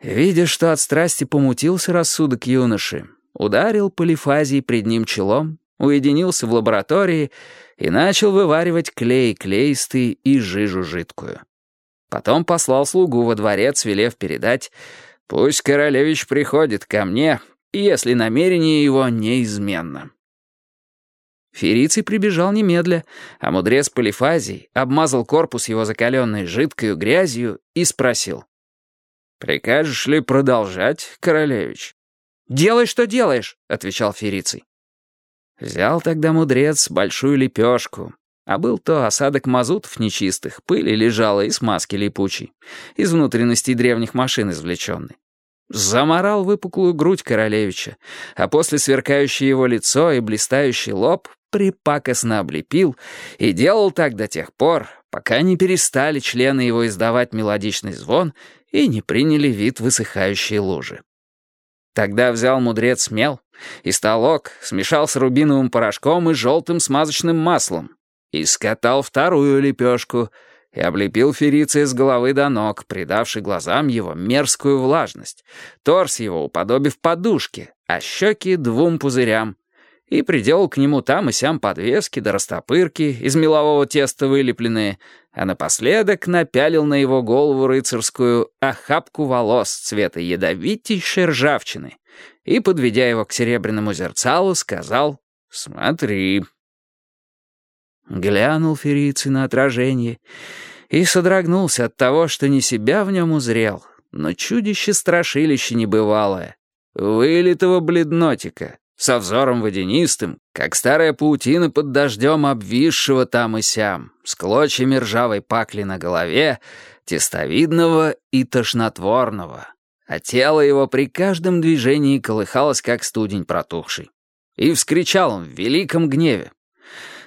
Видя, что от страсти помутился рассудок юноши, ударил полифазий пред ним челом, уединился в лаборатории и начал вываривать клей клеистый и жижу жидкую. Потом послал слугу во дворец, велев передать «Пусть королевич приходит ко мне, если намерение его неизменно». Фериций прибежал немедля, а мудрец Полифазий обмазал корпус его закаленной жидкою грязью и спросил. «Прикажешь ли продолжать, королевич?» «Делай, что делаешь», — отвечал Фериций. Взял тогда мудрец большую лепешку, а был то осадок мазутов нечистых, пыли лежала и смазки липучей, из внутренностей древних машин извлеченной. Заморал выпуклую грудь королевича, а после сверкающее его лицо и блистающий лоб припакостно облепил и делал так до тех пор, пока не перестали члены его издавать мелодичный звон и не приняли вид высыхающей лужи. Тогда взял мудрец мел и столок, смешал с рубиновым порошком и желтым смазочным маслом, и скатал вторую лепешку и облепил Фериция с головы до ног, придавший глазам его мерзкую влажность, торс его уподобив подушке, а щеки двум пузырям, и приделал к нему там и сям подвески да растопырки из мелового теста вылепленные, а напоследок напялил на его голову рыцарскую охапку волос цвета ядовитейшей ржавчины и, подведя его к серебряному зерцалу, сказал «Смотри». Глянул Фериций на отражение и содрогнулся от того, что не себя в нем узрел, но чудище-страшилище небывалое, вылитого бледнотика, со взором водянистым, как старая паутина под дождем обвисшего там и сям, с клочьями ржавой пакли на голове, тестовидного и тошнотворного, а тело его при каждом движении колыхалось, как студень протухший. И вскричал он в великом гневе.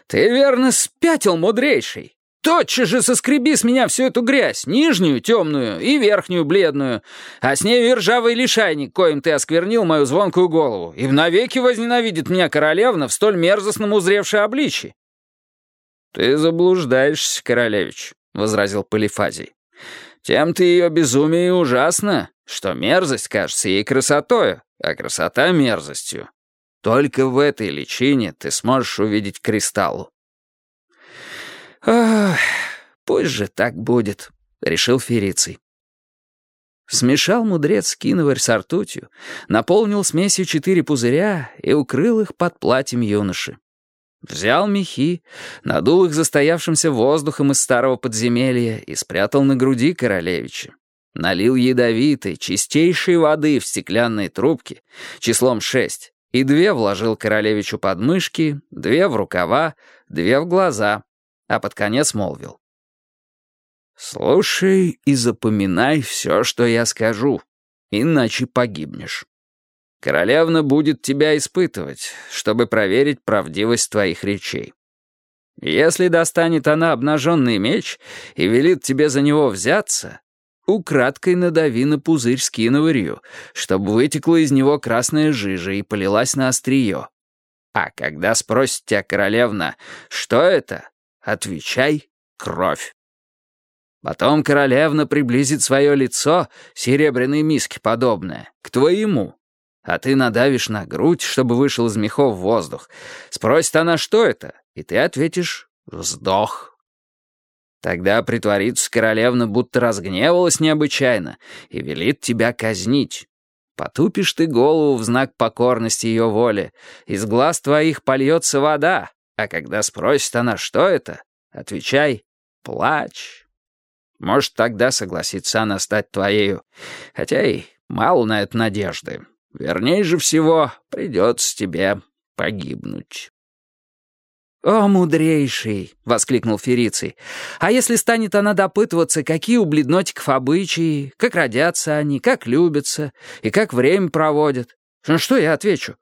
«Ты верно спятил, мудрейший! Тотчас же соскреби с меня всю эту грязь, нижнюю темную и верхнюю бледную, а с ней ржавый лишайник, коим ты осквернил мою звонкую голову, и навеки возненавидит меня королевна в столь мерзостном узревшей обличье». «Ты заблуждаешься, королевич», — возразил Полифазий. «Тем-то ее безумие ужасно, что мерзость кажется ей красотою, а красота — мерзостью. Только в этой личине ты сможешь увидеть кристаллу. «Ах, пусть же так будет», — решил Фериций. Смешал мудрец киноварь с ртутью, наполнил смесью четыре пузыря и укрыл их под платьем юноши. Взял мехи, надул их застоявшимся воздухом из старого подземелья и спрятал на груди королевича. Налил ядовитой, чистейшей воды в стеклянные трубки, числом шесть, и две вложил королевичу под мышки, две в рукава, две в глаза, а под конец молвил. «Слушай и запоминай все, что я скажу, иначе погибнешь. Королевна будет тебя испытывать, чтобы проверить правдивость твоих речей. Если достанет она обнаженный меч и велит тебе за него взяться, украдкой надави на пузырь с киноварью, чтобы вытекла из него красная жижа и полилась на острие. А когда спросит тебя королевна, что это, Отвечай — кровь. Потом королевна приблизит свое лицо, серебряной миске подобное, к твоему. А ты надавишь на грудь, чтобы вышел из мехов воздух. Спросит она, что это, и ты ответишь «вздох». Тогда притворится королевна, будто разгневалась необычайно, и велит тебя казнить. Потупишь ты голову в знак покорности ее воле, из глаз твоих польется вода, а когда спросит она, что это, отвечай «плач». Может, тогда согласится она стать твоею, хотя и мало на это надежды. Вернее же всего, придется тебе погибнуть. «О, мудрейший!» — воскликнул Фериций. «А если станет она допытываться, какие у бледнотиков обычаи, как родятся они, как любятся и как время проводят? Ну что я отвечу?»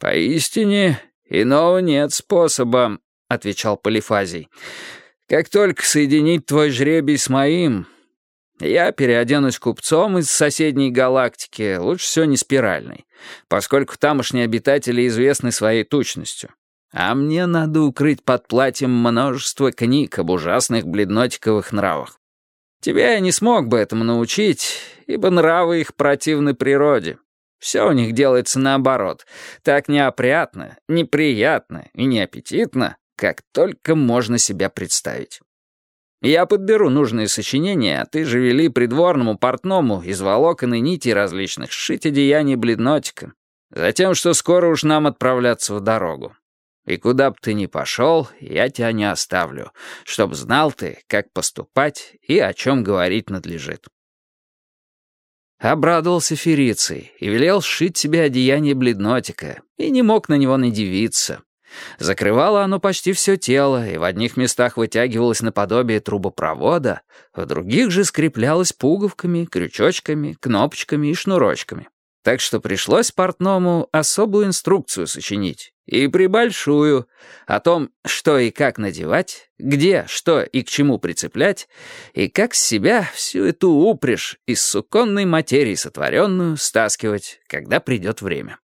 «Поистине, «Иного нет способа», — отвечал Полифазий. «Как только соединить твой жребий с моим, я переоденусь купцом из соседней галактики, лучше всего не спиральной, поскольку тамошние обитатели известны своей тучностью. А мне надо укрыть под платьем множество книг об ужасных бледнотиковых нравах. Тебя я не смог бы этому научить, ибо нравы их противны природе. Все у них делается наоборот, так неопрятно, неприятно и неаппетитно, как только можно себя представить. Я подберу нужные сочинения, а ты же вели придворному портному из волокон и нитей различных сшить одеяние бледнотика. Затем, что скоро уж нам отправляться в дорогу. И куда бы ты ни пошел, я тебя не оставлю, чтоб знал ты, как поступать и о чем говорить надлежит». Обрадовался Фериций и велел сшить себе одеяние бледнотика, и не мог на него надевиться. Закрывало оно почти все тело, и в одних местах вытягивалось наподобие трубопровода, в других же скреплялось пуговками, крючочками, кнопочками и шнурочками. Так что пришлось портному особую инструкцию сочинить, и прибольшую, о том, что и как надевать, где, что и к чему прицеплять, и как с себя всю эту упряжь из суконной материи сотворенную стаскивать, когда придет время.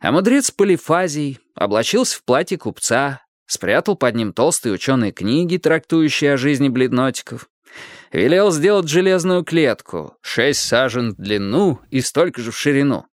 А мудрец Полифазий облачился в платье купца, спрятал под ним толстые ученые книги, трактующие о жизни бледнотиков, велел сделать железную клетку, шесть сажен в длину и столько же в ширину,